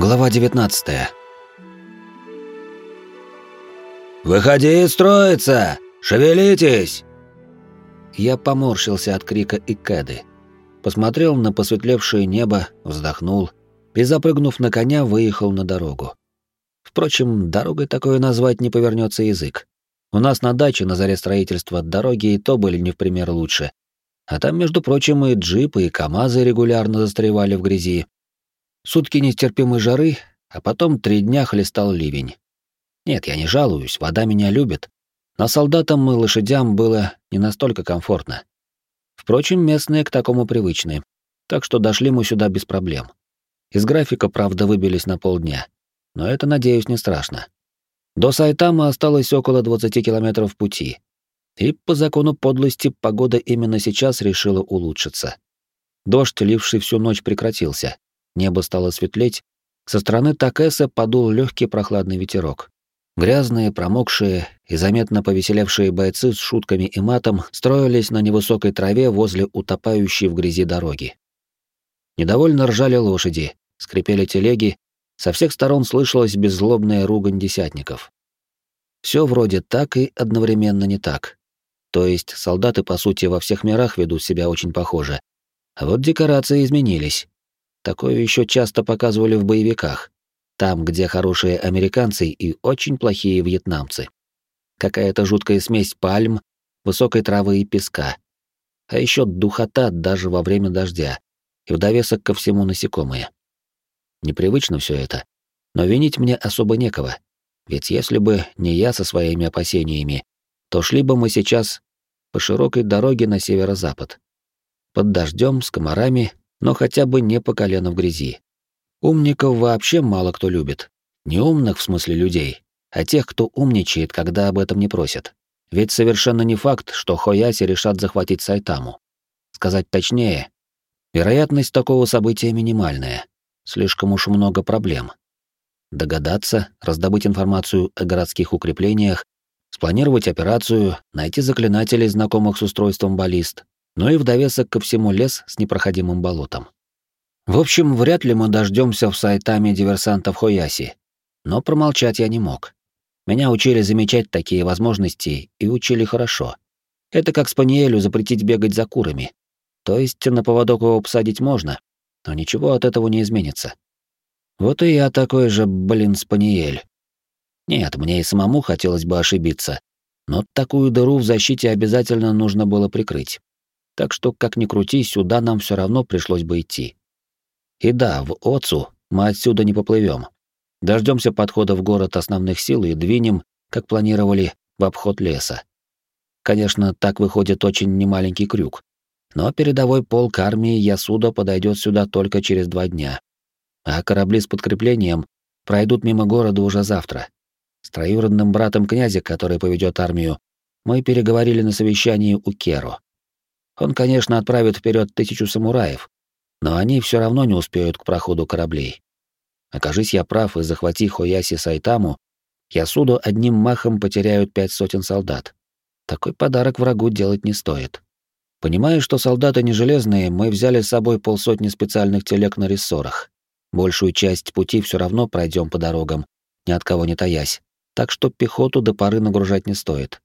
Глава 19 «Выходи строиться! Шевелитесь!» Я поморщился от крика и кэды. Посмотрел на посветлевшее небо, вздохнул и, запрыгнув на коня, выехал на дорогу. Впрочем, дорогой такое назвать не повернется язык. У нас на даче на заре строительства дороги и то были не в пример лучше. А там, между прочим, и джипы, и КАМАЗы регулярно застревали в грязи. Сутки нестерпимой жары, а потом три дня хлестал ливень. Нет, я не жалуюсь, вода меня любит, но солдатам и лошадям было не настолько комфортно. Впрочем, местные к такому привычны, так что дошли мы сюда без проблем. Из графика, правда, выбились на полдня, но это, надеюсь, не страшно. До Сайтама осталось около 20 километров пути, и по закону подлости погода именно сейчас решила улучшиться. Дождь, ливший всю ночь, прекратился, небо стало светлеть, со стороны Такеса подул легкий прохладный ветерок. Грязные, промокшие и заметно повеселевшие бойцы с шутками и матом строились на невысокой траве возле утопающей в грязи дороги. Недовольно ржали лошади, скрипели телеги, со всех сторон слышалась беззлобная ругань десятников. Все вроде так и одновременно не так. То есть солдаты, по сути, во всех мирах ведут себя очень похоже. А вот декорации изменились. Такое еще часто показывали в боевиках. Там, где хорошие американцы и очень плохие вьетнамцы. Какая-то жуткая смесь пальм, высокой травы и песка. А еще духота даже во время дождя. И в довесок ко всему насекомые. Непривычно все это. Но винить мне особо некого. Ведь если бы не я со своими опасениями, то шли бы мы сейчас по широкой дороге на северо-запад. Под дождем, с комарами, но хотя бы не по колено в грязи. Умников вообще мало кто любит. Не умных в смысле людей, а тех, кто умничает, когда об этом не просят. Ведь совершенно не факт, что Хояси решат захватить Сайтаму. Сказать точнее, вероятность такого события минимальная. Слишком уж много проблем. Догадаться, раздобыть информацию о городских укреплениях, спланировать операцию, найти заклинателей, знакомых с устройством баллист, ну и в довесок ко всему лес с непроходимым болотом. В общем, вряд ли мы дождемся в сайтами диверсантов Хояси. Но промолчать я не мог. Меня учили замечать такие возможности и учили хорошо. Это как Спаниелю запретить бегать за курами. То есть на поводок его посадить можно, но ничего от этого не изменится. Вот и я такой же, блин, Спаниель. Нет, мне и самому хотелось бы ошибиться, но такую дыру в защите обязательно нужно было прикрыть. Так что, как ни крути, сюда нам все равно пришлось бы идти. И да, в Оцу мы отсюда не поплывем. Дождемся подхода в город основных сил и двинем, как планировали, в обход леса. Конечно, так выходит очень немаленький крюк. Но передовой полк армии Ясуда подойдет сюда только через два дня. А корабли с подкреплением пройдут мимо города уже завтра. С троюродным братом князя, который поведет армию, мы переговорили на совещании у Керо. Он, конечно, отправит вперед тысячу самураев, но они все равно не успеют к проходу кораблей. Окажись я прав и захвати Хояси Сайтаму, Ясуду одним махом потеряют пять сотен солдат. Такой подарок врагу делать не стоит. Понимая, что солдаты не железные, мы взяли с собой полсотни специальных телег на рессорах. Большую часть пути все равно пройдем по дорогам, ни от кого не таясь, так что пехоту до поры нагружать не стоит.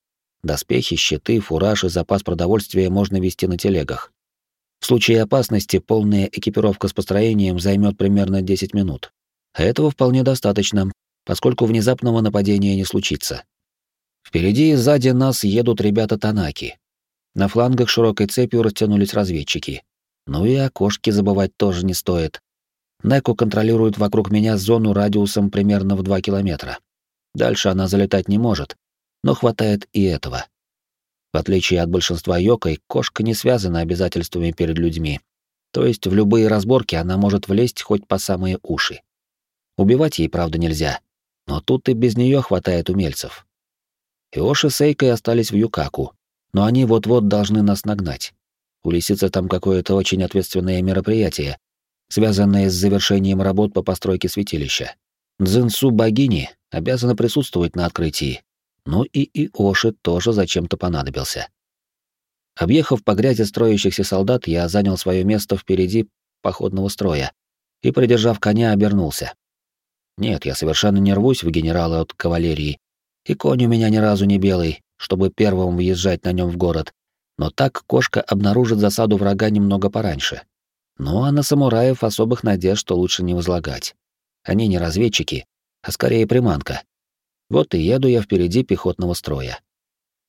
Доспехи, щиты, фураж и запас продовольствия можно вести на телегах. В случае опасности полная экипировка с построением займет примерно 10 минут. А этого вполне достаточно, поскольку внезапного нападения не случится. Впереди и сзади нас едут ребята Танаки. На флангах широкой цепью растянулись разведчики. Ну и окошки забывать тоже не стоит. Неку контролирует вокруг меня зону радиусом примерно в 2 километра. Дальше она залетать не может, но хватает и этого. В отличие от большинства йокой, кошка не связана обязательствами перед людьми. То есть в любые разборки она может влезть хоть по самые уши. Убивать ей, правда, нельзя. Но тут и без нее хватает умельцев. Иоши с Эйкой остались в Юкаку, но они вот-вот должны нас нагнать. У лисицы там какое-то очень ответственное мероприятие, связанное с завершением работ по постройке святилища. Дзинсу богини обязана присутствовать на открытии, ну и Иоши тоже зачем-то понадобился. Объехав по грязи строящихся солдат, я занял свое место впереди походного строя и, придержав коня, обернулся. Нет, я совершенно не рвусь в генералы от кавалерии, и конь у меня ни разу не белый, чтобы первым въезжать на нем в город, но так кошка обнаружит засаду врага немного пораньше. Ну а на самураев особых надежд лучше не возлагать. Они не разведчики, а скорее приманка. Вот и еду я впереди пехотного строя.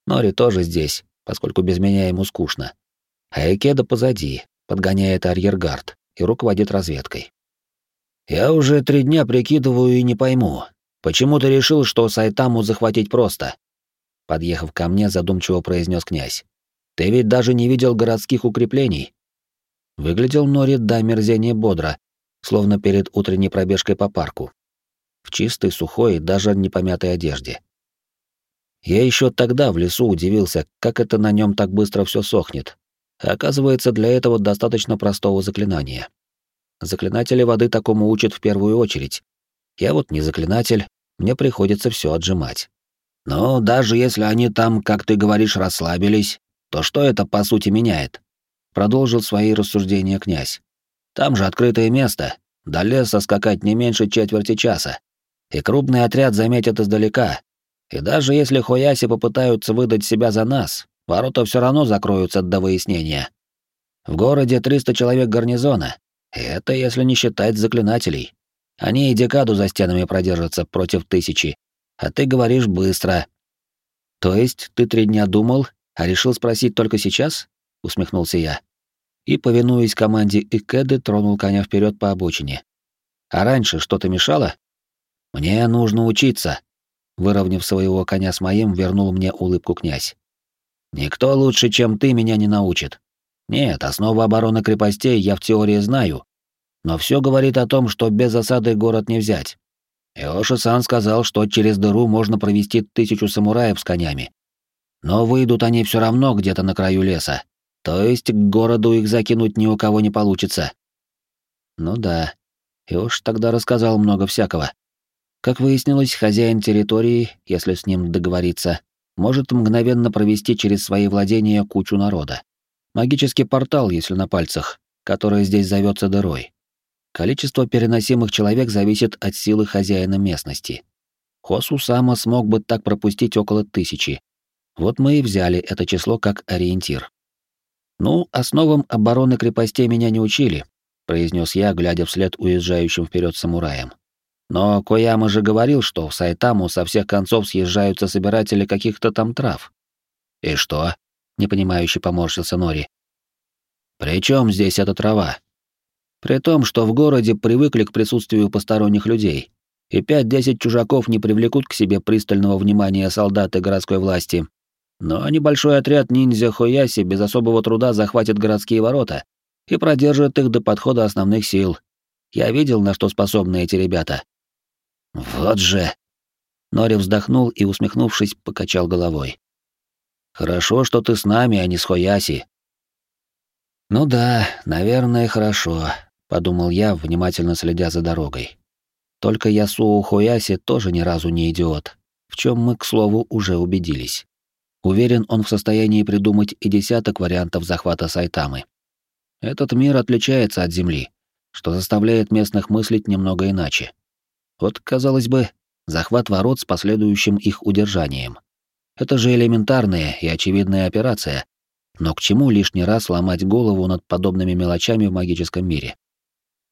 Нори тоже здесь, поскольку без меня ему скучно. А Экеда позади, подгоняет арьергард и руководит разведкой. «Я уже три дня прикидываю и не пойму, почему ты решил, что Сайтаму захватить просто?» Подъехав ко мне, задумчиво произнес князь. «Ты ведь даже не видел городских укреплений». Выглядел Нори до мерзения бодро, словно перед утренней пробежкой по парку. В чистой, сухой, даже непомятой одежде. Я еще тогда в лесу удивился, как это на нем так быстро все сохнет. Оказывается, для этого достаточно простого заклинания. Заклинатели воды такому учат в первую очередь. Я вот не заклинатель, мне приходится все отжимать. Но даже если они там, как ты говоришь, расслабились, то что это по сути меняет? Продолжил свои рассуждения князь. Там же открытое место, до леса скакать не меньше четверти часа. И крупный отряд заметят издалека. И даже если Хояси попытаются выдать себя за нас, ворота все равно закроются до выяснения. В городе 300 человек гарнизона, это если не считать заклинателей. Они и декаду за стенами продержатся против тысячи. А ты говоришь быстро. То есть ты три дня думал, а решил спросить только сейчас? Усмехнулся я. И, повинуясь команде Икеды, тронул коня вперед по обочине. А раньше что-то мешало? Мне нужно учиться. Выровняв своего коня с моим, вернул мне улыбку князь. Никто лучше, чем ты, меня не научит. Нет, основу обороны крепостей я в теории знаю, но все говорит о том, что без осады город не взять. Иоши-сан сказал, что через дыру можно провести тысячу самураев с конями. Но выйдут они все равно где-то на краю леса, то есть к городу их закинуть ни у кого не получится. Ну да, Иош тогда рассказал много всякого. Как выяснилось, хозяин территории, если с ним договориться, может мгновенно провести через свои владения кучу народа. Магический портал, если на пальцах, который здесь зовется дырой. Количество переносимых человек зависит от силы хозяина местности. Хосу Сама смог бы так пропустить около тысячи. Вот мы и взяли это число как ориентир. «Ну, основам обороны крепостей меня не учили», — произнес я, глядя вслед уезжающим вперед самураям. «Но Кояма же говорил, что в Сайтаму со всех концов съезжаются собиратели каких-то там трав». «И что?» непонимающе поморщился Нори. «При чем здесь эта трава?» «При том, что в городе привыкли к присутствию посторонних людей, и пять-десять чужаков не привлекут к себе пристального внимания солдаты городской власти. Но небольшой отряд ниндзя Хояси без особого труда захватит городские ворота и продержит их до подхода основных сил. Я видел, на что способны эти ребята». «Вот же!» Нори вздохнул и, усмехнувшись, покачал головой. Хорошо, что ты с нами, а не с Хояси. Ну да, наверное, хорошо, подумал я, внимательно следя за дорогой. Только Ясуо Хояси тоже ни разу не идиот, в чем мы, к слову, уже убедились. Уверен, он в состоянии придумать и десяток вариантов захвата Сайтамы. Этот мир отличается от Земли, что заставляет местных мыслить немного иначе. Вот, казалось бы, захват ворот с последующим их удержанием. Это же элементарная и очевидная операция. Но к чему лишний раз ломать голову над подобными мелочами в магическом мире?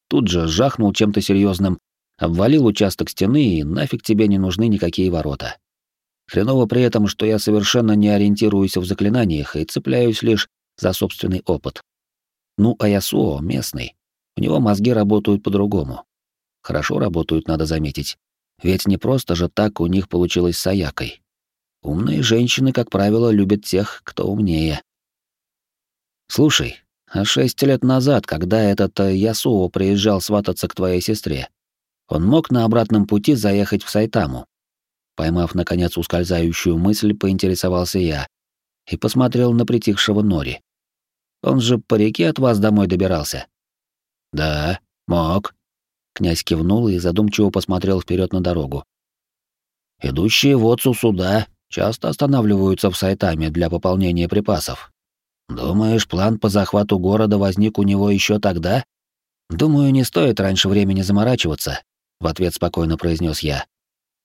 Тут же жахнул чем-то серьезным, обвалил участок стены, и нафиг тебе не нужны никакие ворота. Хреново при этом, что я совершенно не ориентируюсь в заклинаниях и цепляюсь лишь за собственный опыт. Ну, а Ясуо местный. У него мозги работают по-другому. Хорошо работают, надо заметить. Ведь не просто же так у них получилось с Аякой. Умные женщины, как правило, любят тех, кто умнее. Слушай, а шесть лет назад, когда этот э, Ясуо приезжал свататься к твоей сестре, он мог на обратном пути заехать в Сайтаму. Поймав, наконец, ускользающую мысль, поинтересовался я и посмотрел на притихшего Нори. Он же по реке от вас домой добирался. Да, мог. Князь кивнул и задумчиво посмотрел вперед на дорогу. Идущие в отцу суда часто останавливаются в Сайтаме для пополнения припасов. Думаешь, план по захвату города возник у него еще тогда? Думаю, не стоит раньше времени заморачиваться. в ответ спокойно произнес я.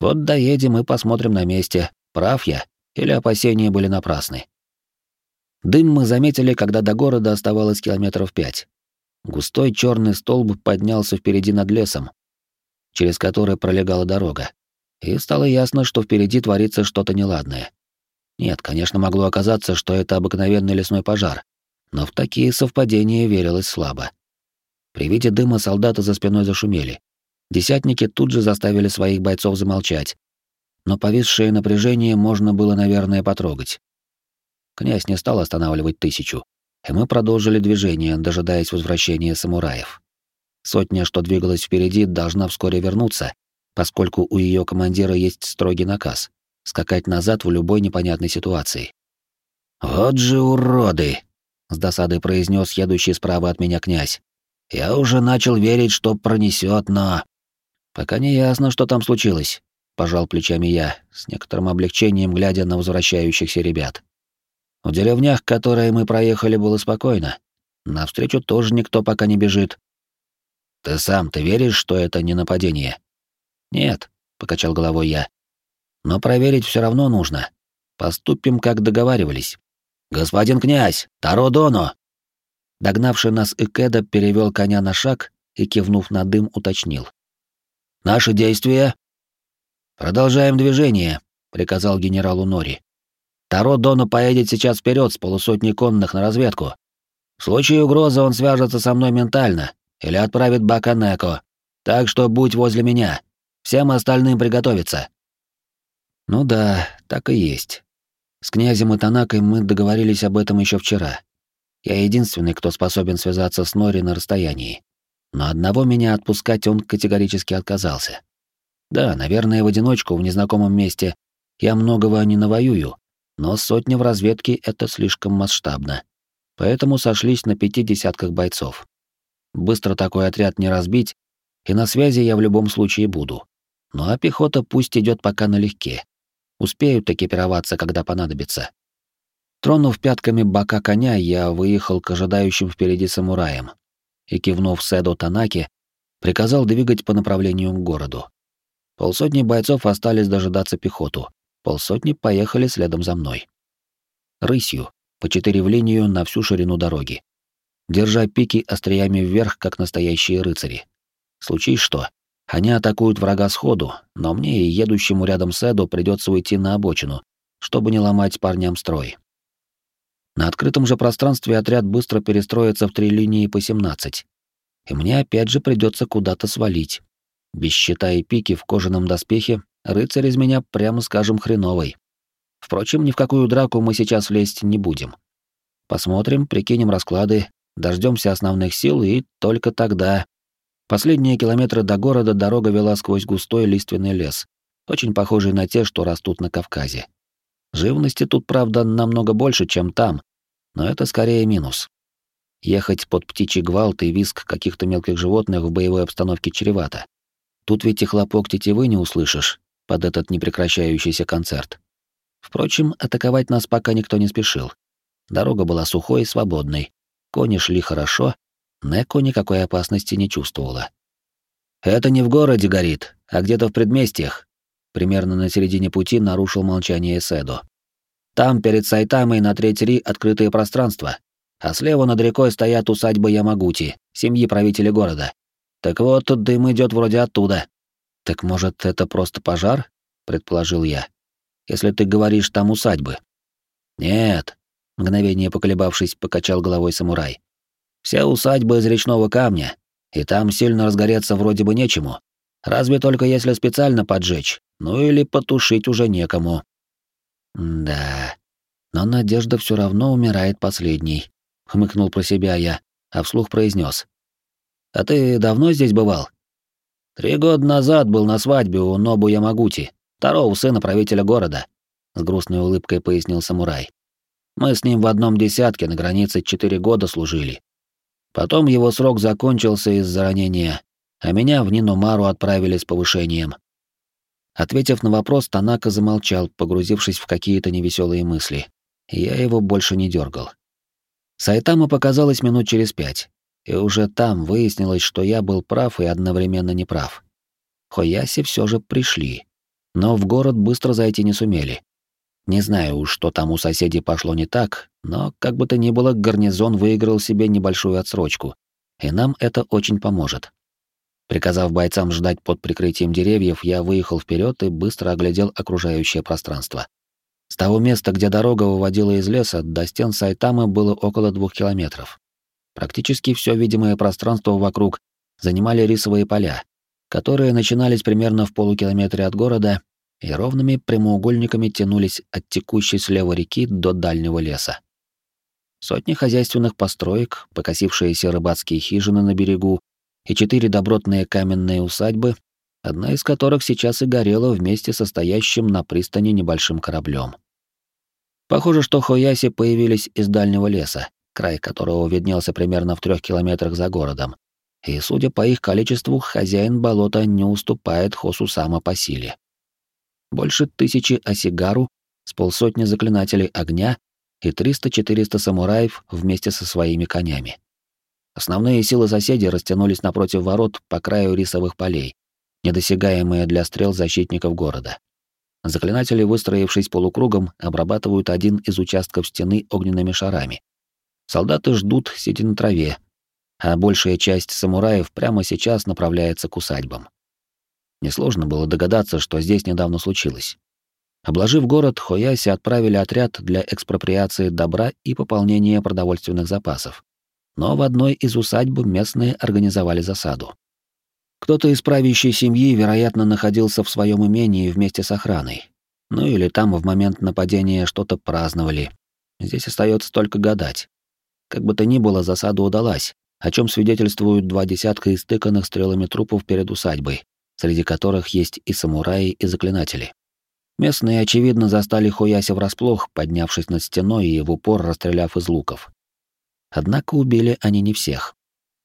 Вот доедем и посмотрим на месте, прав я или опасения были напрасны. Дым мы заметили, когда до города оставалось километров пять. Густой черный столб поднялся впереди над лесом, через который пролегала дорога. И стало ясно, что впереди творится что-то неладное. Нет, конечно, могло оказаться, что это обыкновенный лесной пожар, но в такие совпадения верилось слабо. При виде дыма солдаты за спиной зашумели. Десятники тут же заставили своих бойцов замолчать. Но повисшее напряжение можно было, наверное, потрогать. Князь не стал останавливать тысячу, и мы продолжили движение, дожидаясь возвращения самураев. Сотня, что двигалась впереди, должна вскоре вернуться, поскольку у ее командира есть строгий наказ — скакать назад в любой непонятной ситуации. «Вот же уроды!» — с досадой произнес едущий справа от меня князь. «Я уже начал верить, что пронесет, но...» «Пока не ясно, что там случилось», — пожал плечами я, с некоторым облегчением глядя на возвращающихся ребят. В деревнях, которые мы проехали, было спокойно. Навстречу тоже никто пока не бежит. Ты сам, ты веришь, что это не нападение? Нет, покачал головой я. Но проверить все равно нужно. Поступим, как договаривались. Господин князь, Таро Доно! Догнавший нас Икеда перевел коня на шаг и, кивнув на дым, уточнил. «Наши действия?» «Продолжаем движение», — приказал генералу Нори. Таро Дону поедет сейчас вперед с полусотни конных на разведку. В случае угрозы он свяжется со мной ментально или отправит Баканеко. Так что будь возле меня. Всем остальным приготовиться. Ну да, так и есть. С князем и Танакой мы договорились об этом еще вчера. Я единственный, кто способен связаться с Нори на расстоянии. Но одного меня отпускать он категорически отказался. Да, наверное, в одиночку в незнакомом месте я многого не навоюю, но сотня в разведке — это слишком масштабно. Поэтому сошлись на пяти десятках бойцов. Быстро такой отряд не разбить, и на связи я в любом случае буду. Ну а пехота пусть идет пока налегке. Успеют экипироваться, когда понадобится. Тронув пятками бока коня, я выехал к ожидающим впереди самураям и, кивнув Седо Танаки, приказал двигать по направлению к городу. Полсотни бойцов остались дожидаться пехоту, Полсотни поехали следом за мной. Рысью, по четыре в линию на всю ширину дороги. Держа пики остриями вверх, как настоящие рыцари. Случись что, они атакуют врага сходу, но мне и едущему рядом с Эду придется уйти на обочину, чтобы не ломать парням строй. На открытом же пространстве отряд быстро перестроится в три линии по 17. И мне опять же придется куда-то свалить. Без щита и пики в кожаном доспехе Рыцарь из меня, прямо скажем, хреновый. Впрочем, ни в какую драку мы сейчас лезть не будем. Посмотрим, прикинем расклады, дождемся основных сил и только тогда. Последние километры до города дорога вела сквозь густой лиственный лес, очень похожий на те, что растут на Кавказе. Живности тут, правда, намного больше, чем там, но это скорее минус. Ехать под птичий гвалт и визг каких-то мелких животных в боевой обстановке чревато. Тут ведь и хлопок тетивы не услышишь, под этот непрекращающийся концерт. Впрочем, атаковать нас пока никто не спешил. Дорога была сухой и свободной. Кони шли хорошо, Неко никакой опасности не чувствовала. «Это не в городе горит, а где-то в предместьях», примерно на середине пути нарушил молчание Седо. «Там перед Сайтамой на треть Ри открытое пространство, а слева над рекой стоят усадьбы Ямагути, семьи правителей города. Так вот, тут дым идет вроде оттуда. «Так, может, это просто пожар?» — предположил я. «Если ты говоришь, там усадьбы». «Нет», — мгновение поколебавшись, покачал головой самурай. «Все усадьбы из речного камня, и там сильно разгореться вроде бы нечему. Разве только если специально поджечь, ну или потушить уже некому». «Да, но надежда все равно умирает последней», — хмыкнул про себя я, а вслух произнес: «А ты давно здесь бывал?» Три года назад был на свадьбе у Нобу Ямагути, второго сына правителя города, с грустной улыбкой пояснил самурай. Мы с ним в одном десятке на границе четыре года служили. Потом его срок закончился из-за ранения, а меня в Ниномару отправили с повышением. Ответив на вопрос, Танака замолчал, погрузившись в какие-то невеселые мысли. я его больше не дергал. Сайтама показалось минут через пять и уже там выяснилось, что я был прав и одновременно неправ. Хояси все же пришли. Но в город быстро зайти не сумели. Не знаю уж, что там у соседей пошло не так, но, как бы то ни было, гарнизон выиграл себе небольшую отсрочку, и нам это очень поможет. Приказав бойцам ждать под прикрытием деревьев, я выехал вперед и быстро оглядел окружающее пространство. С того места, где дорога выводила из леса, до стен Сайтамы было около двух километров. Практически все видимое пространство вокруг занимали рисовые поля, которые начинались примерно в полукилометре от города и ровными прямоугольниками тянулись от текущей слева реки до дальнего леса. Сотни хозяйственных построек, покосившиеся рыбацкие хижины на берегу и четыре добротные каменные усадьбы, одна из которых сейчас и горела вместе со стоящим на пристани небольшим кораблем. Похоже, что Хояси появились из дальнего леса, край которого виднелся примерно в трех километрах за городом. И, судя по их количеству, хозяин болота не уступает Хосусама по силе больше тысячи осигару, с полсотни заклинателей огня и 300-400 самураев вместе со своими конями. Основные силы соседей растянулись напротив ворот по краю рисовых полей, недосягаемые для стрел защитников города. Заклинатели, выстроившись полукругом, обрабатывают один из участков стены огненными шарами. Солдаты ждут, сидя на траве, а большая часть самураев прямо сейчас направляется к усадьбам. Несложно было догадаться, что здесь недавно случилось. Обложив город, Хояси отправили отряд для экспроприации добра и пополнения продовольственных запасов. Но в одной из усадьб местные организовали засаду. Кто-то из правящей семьи, вероятно, находился в своем имении вместе с охраной. Ну или там в момент нападения что-то праздновали. Здесь остается только гадать. Как бы то ни было, засада удалась, о чем свидетельствуют два десятка истыканных стрелами трупов перед усадьбой, среди которых есть и самураи, и заклинатели. Местные, очевидно, застали Хуяси врасплох, поднявшись над стеной и в упор расстреляв из луков. Однако убили они не всех.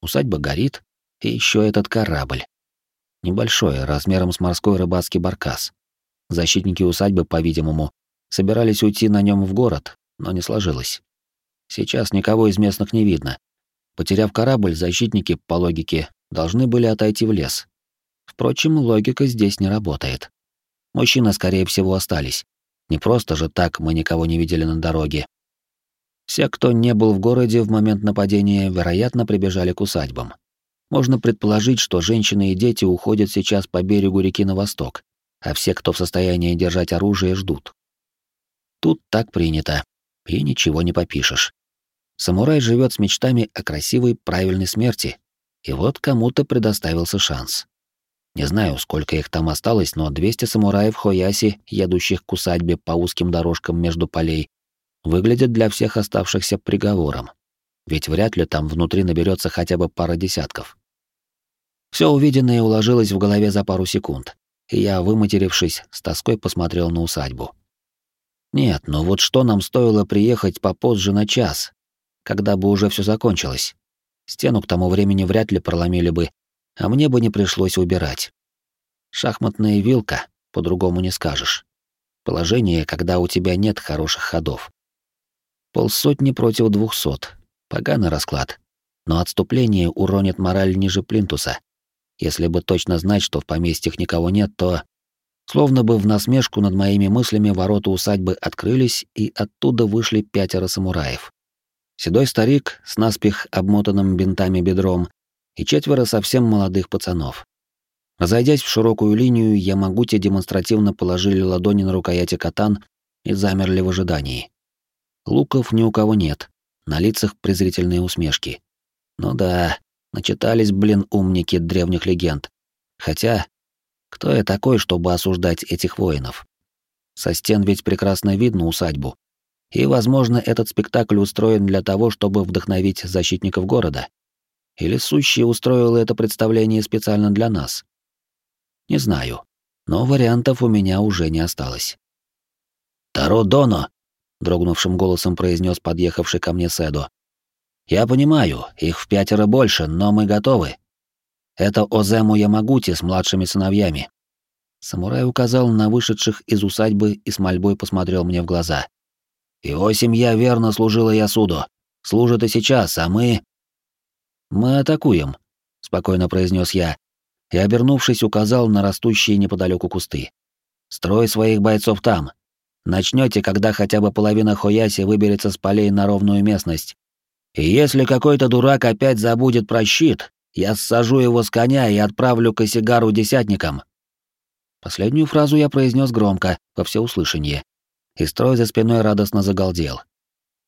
Усадьба горит, и еще этот корабль. Небольшой, размером с морской рыбацкий баркас. Защитники усадьбы, по-видимому, собирались уйти на нем в город, но не сложилось. Сейчас никого из местных не видно. Потеряв корабль, защитники, по логике, должны были отойти в лес, Впрочем, логика здесь не работает. Мужчины, скорее всего, остались. Не просто же так мы никого не видели на дороге. Все, кто не был в городе в момент нападения, вероятно, прибежали к усадьбам. Можно предположить, что женщины и дети уходят сейчас по берегу реки на восток, а все, кто в состоянии держать оружие, ждут. Тут так принято, и ничего не попишешь. Самурай живет с мечтами о красивой, правильной смерти, и вот кому-то предоставился шанс. Не знаю, сколько их там осталось, но 200 самураев Хояси, едущих к усадьбе по узким дорожкам между полей, выглядят для всех оставшихся приговором. Ведь вряд ли там внутри наберется хотя бы пара десятков. Все увиденное уложилось в голове за пару секунд, и я, выматерившись, с тоской посмотрел на усадьбу. Нет, ну вот что нам стоило приехать попозже на час, когда бы уже все закончилось. Стену к тому времени вряд ли проломили бы, а мне бы не пришлось убирать. Шахматная вилка, по-другому не скажешь. Положение, когда у тебя нет хороших ходов. Полсотни против двухсот. Поганый расклад. Но отступление уронит мораль ниже плинтуса. Если бы точно знать, что в поместьях никого нет, то... Словно бы в насмешку над моими мыслями ворота усадьбы открылись, и оттуда вышли пятеро самураев. Седой старик с наспех обмотанным бинтами бедром и четверо совсем молодых пацанов. Разойдясь в широкую линию, Ямагути демонстративно положили ладони на рукояти катан и замерли в ожидании. Луков ни у кого нет, на лицах презрительные усмешки. Ну да, начитались, блин, умники древних легенд. Хотя, кто я такой, чтобы осуждать этих воинов? Со стен ведь прекрасно видно усадьбу. И, возможно, этот спектакль устроен для того, чтобы вдохновить защитников города. Или Сущий устроил это представление специально для нас? Не знаю, но вариантов у меня уже не осталось. «Таро Доно!» — дрогнувшим голосом произнес подъехавший ко мне Седо. «Я понимаю, их в пятеро больше, но мы готовы. Это Озему Ямагути с младшими сыновьями». Самурай указал на вышедших из усадьбы и с мольбой посмотрел мне в глаза. «Его семья верно служила Ясудо. Служит и сейчас, а мы...» «Мы атакуем», — спокойно произнес я, и, обернувшись, указал на растущие неподалеку кусты. «Строй своих бойцов там. Начнете, когда хотя бы половина Хояси выберется с полей на ровную местность. И если какой-то дурак опять забудет про щит, я сажу его с коня и отправлю к Осигару десятникам». Последнюю фразу я произнес громко, во всеуслышание, и строй за спиной радостно загалдел.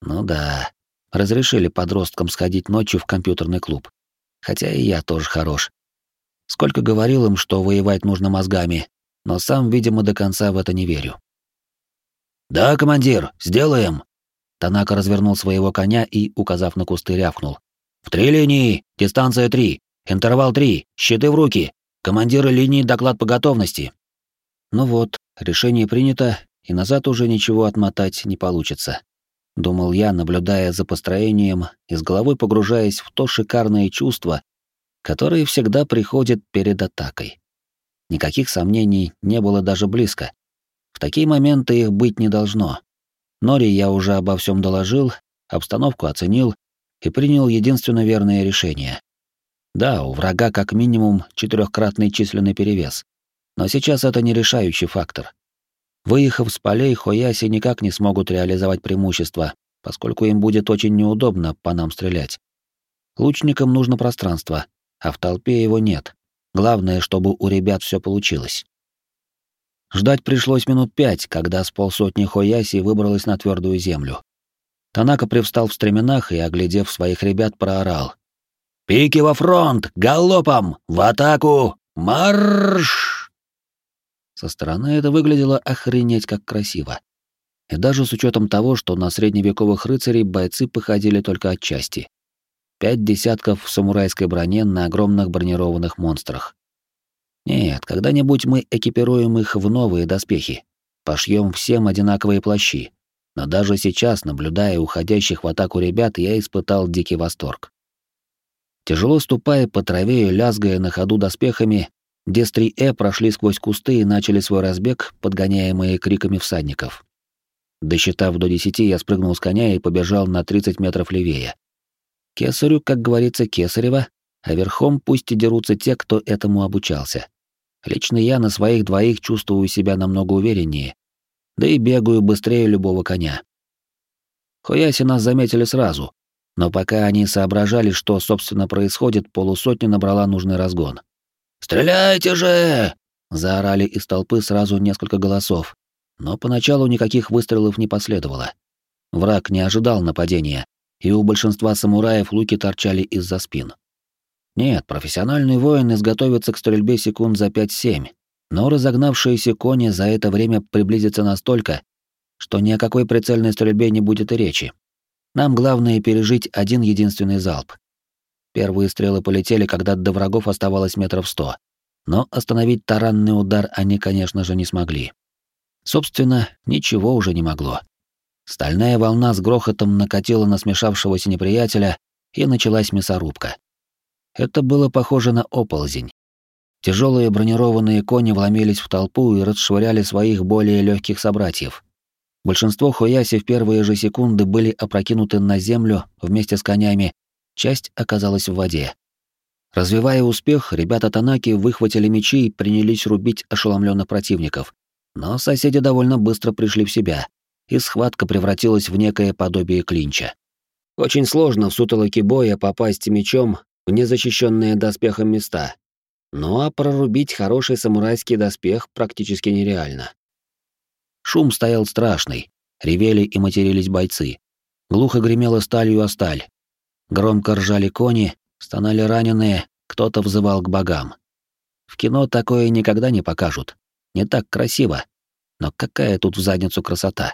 Ну да, разрешили подросткам сходить ночью в компьютерный клуб. Хотя и я тоже хорош. Сколько говорил им, что воевать нужно мозгами, но сам, видимо, до конца в это не верю. «Да, командир, сделаем!» Танака развернул своего коня и, указав на кусты, рявкнул. «В три линии! Дистанция три! Интервал три! Щиты в руки! Командиры линии доклад по готовности!» Ну вот, решение принято, и назад уже ничего отмотать не получится думал я, наблюдая за построением и с головой погружаясь в то шикарное чувство, которое всегда приходит перед атакой. Никаких сомнений не было даже близко. В такие моменты их быть не должно. Нори я уже обо всем доложил, обстановку оценил и принял единственно верное решение. Да, у врага как минимум четырехкратный численный перевес, но сейчас это не решающий фактор. Выехав с полей, Хояси никак не смогут реализовать преимущество, поскольку им будет очень неудобно по нам стрелять. Лучникам нужно пространство, а в толпе его нет. Главное, чтобы у ребят все получилось. Ждать пришлось минут пять, когда с полсотни Хояси выбралась на твердую землю. Танака привстал в стременах и, оглядев своих ребят, проорал. «Пики во фронт! Галопом! В атаку! Марш!» Со стороны это выглядело охренеть как красиво. И даже с учетом того, что на средневековых рыцарей бойцы походили только отчасти. Пять десятков в самурайской броне на огромных бронированных монстрах. Нет, когда-нибудь мы экипируем их в новые доспехи, пошьем всем одинаковые плащи. Но даже сейчас, наблюдая уходящих в атаку ребят, я испытал дикий восторг. Тяжело ступая по траве и лязгая на ходу доспехами, Дестри-Э прошли сквозь кусты и начали свой разбег, подгоняемые криками всадников. Досчитав до десяти, я спрыгнул с коня и побежал на 30 метров левее. Кесарю, как говорится, кесарева, а верхом пусть и дерутся те, кто этому обучался. Лично я на своих двоих чувствую себя намного увереннее, да и бегаю быстрее любого коня. Хуяси нас заметили сразу, но пока они соображали, что, собственно, происходит, полусотня набрала нужный разгон. «Стреляйте же!» — заорали из толпы сразу несколько голосов, но поначалу никаких выстрелов не последовало. Враг не ожидал нападения, и у большинства самураев луки торчали из-за спин. Нет, профессиональный воин изготовится к стрельбе секунд за 5-7, но разогнавшиеся кони за это время приблизятся настолько, что ни о какой прицельной стрельбе не будет и речи. Нам главное пережить один единственный залп. Первые стрелы полетели, когда до врагов оставалось метров сто. Но остановить таранный удар они, конечно же, не смогли. Собственно, ничего уже не могло. Стальная волна с грохотом накатила на смешавшегося неприятеля, и началась мясорубка. Это было похоже на оползень. Тяжелые бронированные кони вломились в толпу и расшвыряли своих более легких собратьев. Большинство хуяси в первые же секунды были опрокинуты на землю вместе с конями часть оказалась в воде. Развивая успех, ребята Танаки выхватили мечи и принялись рубить ошеломленных противников. Но соседи довольно быстро пришли в себя, и схватка превратилась в некое подобие клинча. Очень сложно в сутолоке боя попасть мечом в незащищенные доспехом места. Ну а прорубить хороший самурайский доспех практически нереально. Шум стоял страшный, ревели и матерились бойцы. Глухо гремела сталью о сталь, Громко ржали кони, стонали раненые, кто-то взывал к богам. В кино такое никогда не покажут. Не так красиво. Но какая тут в задницу красота.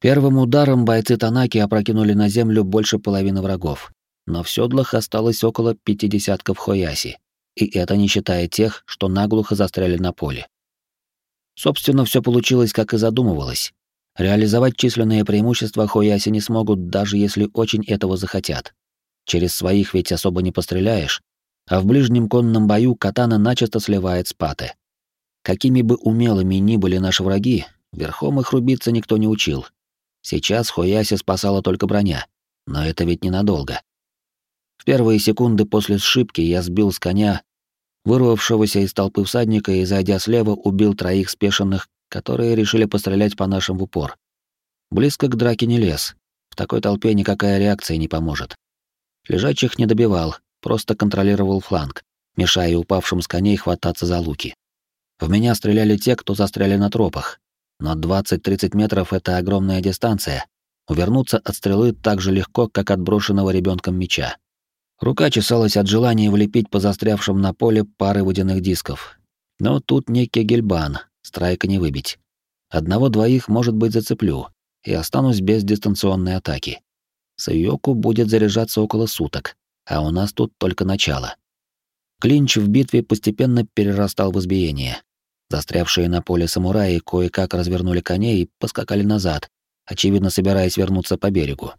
Первым ударом бойцы Танаки опрокинули на землю больше половины врагов. Но в седлах осталось около пятидесятков хояси. И это не считая тех, что наглухо застряли на поле. Собственно, все получилось, как и задумывалось. Реализовать численное преимущество хояси не смогут, даже если очень этого захотят. Через своих ведь особо не постреляешь, а в ближнем конном бою катана начисто сливает с паты. Какими бы умелыми ни были наши враги, верхом их рубиться никто не учил. Сейчас Хояси спасала только броня, но это ведь ненадолго. В первые секунды после сшибки я сбил с коня вырвавшегося из толпы всадника и, зайдя слева, убил троих спешенных, которые решили пострелять по нашим в упор. Близко к драке не лез. В такой толпе никакая реакция не поможет. Лежачих не добивал, просто контролировал фланг, мешая упавшим с коней хвататься за луки. В меня стреляли те, кто застряли на тропах. Но 20-30 метров — это огромная дистанция. Увернуться от стрелы так же легко, как от брошенного ребенком меча. Рука чесалась от желания влепить по застрявшим на поле пары водяных дисков. Но тут не кегельбан, страйка не выбить. Одного-двоих, может быть, зацеплю, и останусь без дистанционной атаки. Сайоку будет заряжаться около суток, а у нас тут только начало. Клинч в битве постепенно перерастал в избиение. Застрявшие на поле самураи кое-как развернули коней и поскакали назад, очевидно собираясь вернуться по берегу.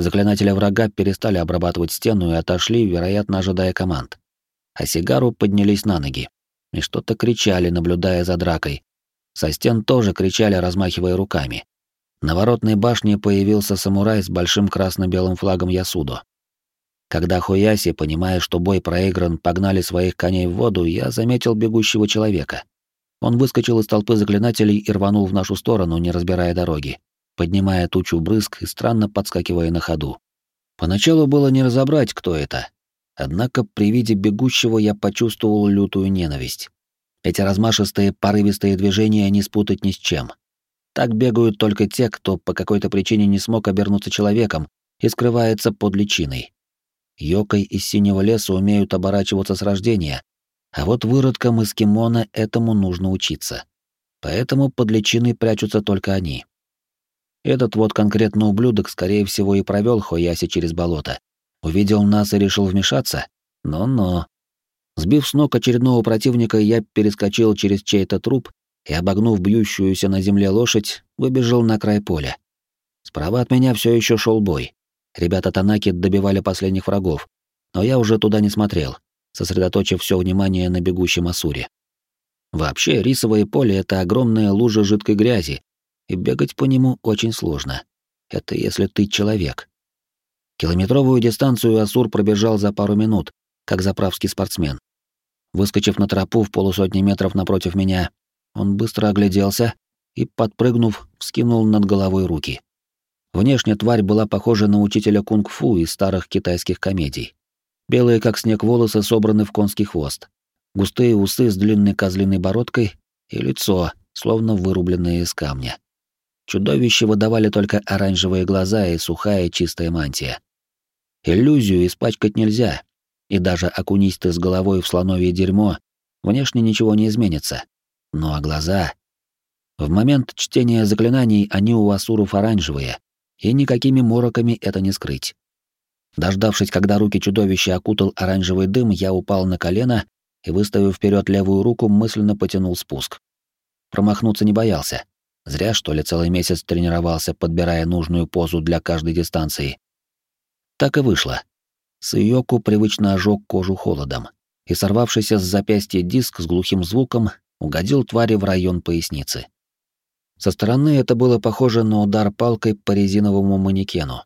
Заклинатели врага перестали обрабатывать стену и отошли, вероятно, ожидая команд. А сигару поднялись на ноги и что-то кричали, наблюдая за дракой. Со стен тоже кричали, размахивая руками. На воротной башне появился самурай с большим красно-белым флагом Ясудо. Когда Хуяси, понимая, что бой проигран, погнали своих коней в воду, я заметил бегущего человека. Он выскочил из толпы заклинателей и рванул в нашу сторону, не разбирая дороги, поднимая тучу брызг и странно подскакивая на ходу. Поначалу было не разобрать, кто это. Однако при виде бегущего я почувствовал лютую ненависть. Эти размашистые, порывистые движения не спутать ни с чем. Так бегают только те, кто по какой-то причине не смог обернуться человеком и скрывается под личиной. Йокой из синего леса умеют оборачиваться с рождения, а вот выродкам из кимона этому нужно учиться. Поэтому под личиной прячутся только они. Этот вот конкретно ублюдок, скорее всего, и провел Хояси через болото. Увидел нас и решил вмешаться? Но-но. Сбив с ног очередного противника, я перескочил через чей-то труп и, обогнув бьющуюся на земле лошадь, выбежал на край поля. Справа от меня все еще шел бой. Ребята Танаки добивали последних врагов, но я уже туда не смотрел сосредоточив все внимание на бегущем Асуре. Вообще, рисовое поле — это огромная лужа жидкой грязи, и бегать по нему очень сложно. Это если ты человек. Километровую дистанцию Асур пробежал за пару минут, как заправский спортсмен. Выскочив на тропу в полусотни метров напротив меня, он быстро огляделся и, подпрыгнув, вскинул над головой руки. Внешне тварь была похожа на учителя кунг-фу из старых китайских комедий. Белые, как снег, волосы собраны в конский хвост. Густые усы с длинной козлиной бородкой и лицо, словно вырубленное из камня. Чудовище выдавали только оранжевые глаза и сухая чистая мантия. Иллюзию испачкать нельзя, и даже окунись ты с головой в слоновье дерьмо, внешне ничего не изменится. Ну а глаза... В момент чтения заклинаний они у асуров оранжевые, и никакими мороками это не скрыть. Дождавшись, когда руки чудовища окутал оранжевый дым, я упал на колено и, выставив вперед левую руку, мысленно потянул спуск. Промахнуться не боялся. Зря, что ли, целый месяц тренировался, подбирая нужную позу для каждой дистанции. Так и вышло. Сыёку привычно ожег кожу холодом, и сорвавшийся с запястья диск с глухим звуком угодил твари в район поясницы. Со стороны это было похоже на удар палкой по резиновому манекену.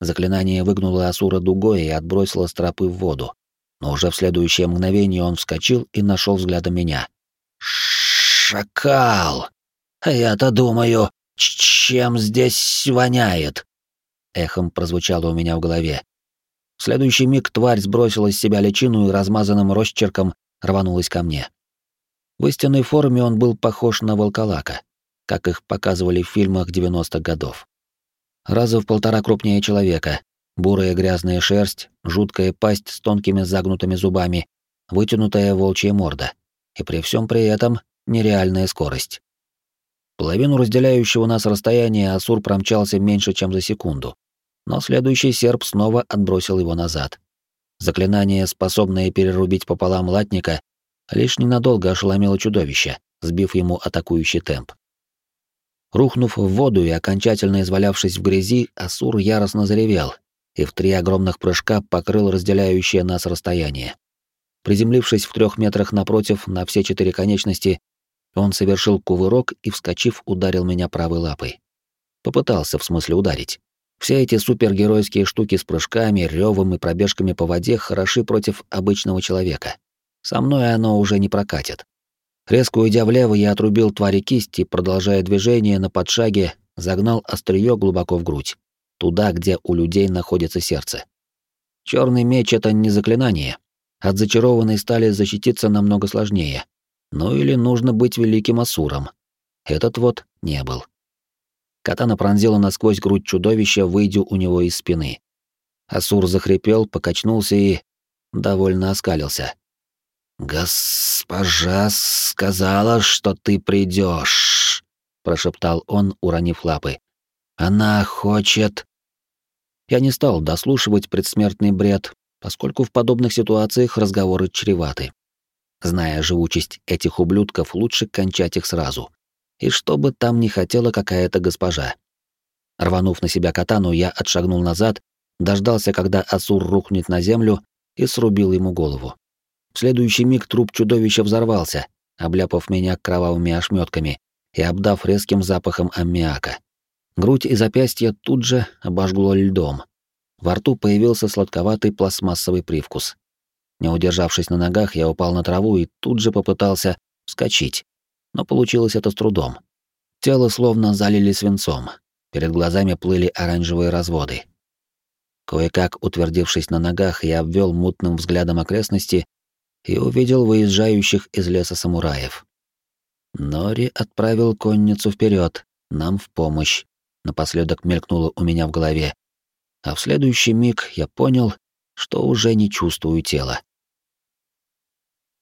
Заклинание выгнуло Асура дугой и отбросило с тропы в воду. Но уже в следующее мгновение он вскочил и нашел взглядом меня. «Шакал! А я-то думаю, чем здесь воняет?» Эхом прозвучало у меня в голове. В следующий миг тварь сбросила с себя личину и размазанным росчерком рванулась ко мне. В истинной форме он был похож на волколака, как их показывали в фильмах 90-х годов раза в полтора крупнее человека, бурая грязная шерсть, жуткая пасть с тонкими загнутыми зубами, вытянутая волчья морда, и при всем при этом нереальная скорость. Половину разделяющего нас расстояния Асур промчался меньше, чем за секунду, но следующий серп снова отбросил его назад. Заклинание, способное перерубить пополам латника, лишь ненадолго ошеломило чудовище, сбив ему атакующий темп. Рухнув в воду и окончательно извалявшись в грязи, Асур яростно заревел и в три огромных прыжка покрыл разделяющее нас расстояние. Приземлившись в трех метрах напротив на все четыре конечности, он совершил кувырок и, вскочив, ударил меня правой лапой. Попытался, в смысле, ударить. Все эти супергеройские штуки с прыжками, ревом и пробежками по воде хороши против обычного человека. Со мной оно уже не прокатит. Резко уйдя влево, я отрубил твари кисти, продолжая движение на подшаге, загнал острие глубоко в грудь, туда, где у людей находится сердце. Черный меч — это не заклинание. От зачарованной стали защититься намного сложнее. Ну или нужно быть великим асуром. Этот вот не был. Катана пронзила насквозь грудь чудовища, выйдя у него из спины. Асур захрипел, покачнулся и... довольно оскалился. «Госпожа сказала, что ты придешь», — прошептал он, уронив лапы. «Она хочет...» Я не стал дослушивать предсмертный бред, поскольку в подобных ситуациях разговоры чреваты. Зная живучесть этих ублюдков, лучше кончать их сразу. И что бы там ни хотела какая-то госпожа. Рванув на себя катану, я отшагнул назад, дождался, когда Асур рухнет на землю, и срубил ему голову. В следующий миг труп чудовища взорвался, обляпав меня кровавыми ошметками и обдав резким запахом аммиака. Грудь и запястья тут же обожгло льдом. Во рту появился сладковатый пластмассовый привкус. Не удержавшись на ногах, я упал на траву и тут же попытался вскочить. Но получилось это с трудом. Тело словно залили свинцом. Перед глазами плыли оранжевые разводы. Кое-как утвердившись на ногах, я обвел мутным взглядом окрестности и увидел выезжающих из леса самураев. Нори отправил конницу вперед, нам в помощь. Напоследок мелькнуло у меня в голове. А в следующий миг я понял, что уже не чувствую тела.